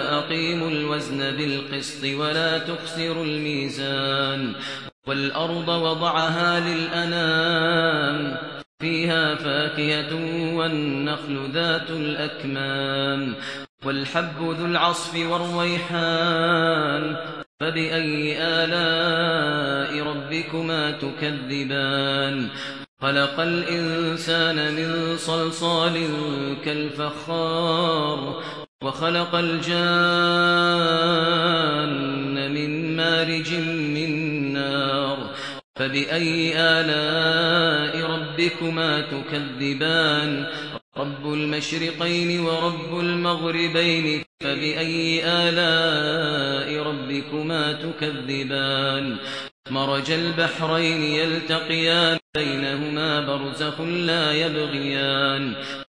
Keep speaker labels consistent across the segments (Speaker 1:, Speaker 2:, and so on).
Speaker 1: وأقيموا الوزن بالقسط ولا تخسروا الميزان والأرض وضعها للأنام فيها فاكهة والنخل ذات الأكمام والحب ذو العصف والريحان فبأي آلاء ربكما تكذبان خلق الإنسان من صلصال كالفخار وخلق الجان من مارج من نار فبأي آلاء ربكما تكذبان؟ رب المشرقين ورب المغربين فبأي آلاء ربكما تكذبان؟ مرج البحرين يلتقيان بينهما برزخ لا يبغيان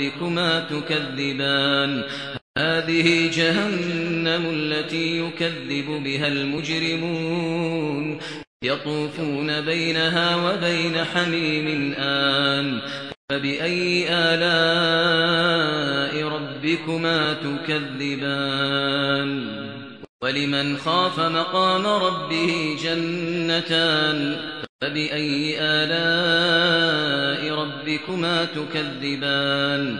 Speaker 1: ربكما تكذبان. هذه جهنم التي يكذب بها المجرمون. يطوفون بينها وبين حميم آن. فبأي آلاء ربكما تكذبان؟ ولمن خاف مقام ربه جنتان. فبأي آلاء ربكما تكذبان؟